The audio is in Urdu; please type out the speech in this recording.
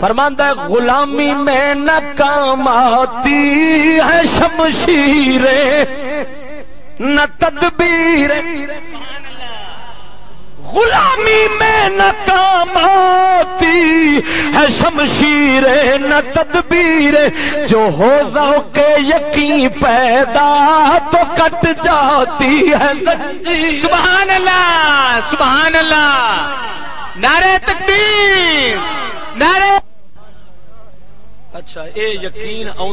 فرماندہ غلامی میں ناکام آتی ہے شمشیر نہ تدبیر غلامی میں ناکام آتی ہے شمشیر نہ تدبیر جو ہو کے یقین پیدا تو کٹ جاتی ہے سبحان اللہ سبحان اللہ، نعرہ تکبیر اچھا اے یقین آ